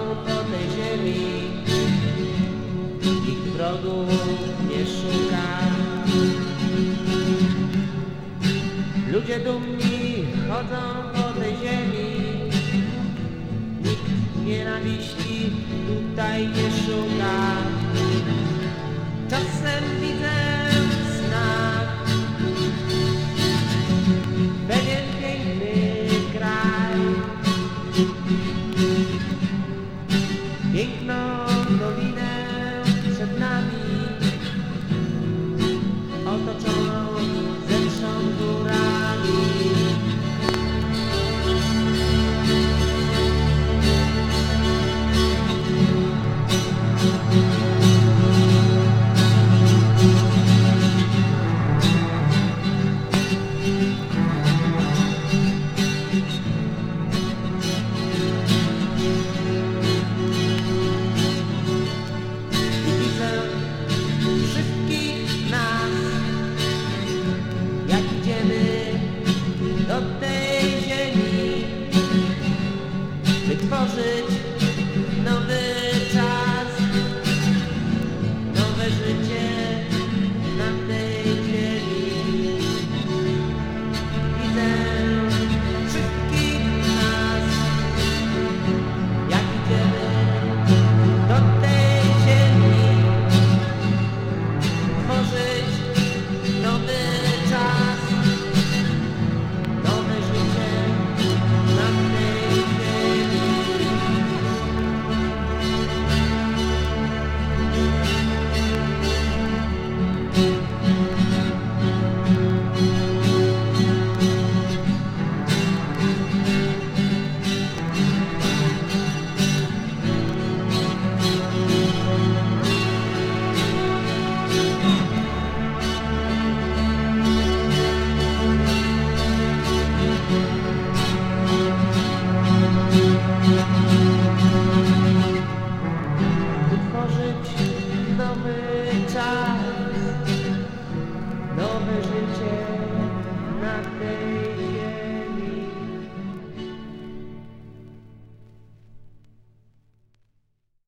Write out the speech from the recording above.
chodzą po tej ziemi, nikt wrogów nie szuka. Ludzie dumni chodzą po tej ziemi, nikt nienawiści tutaj nie szuka. Ignore. baby, up there. time.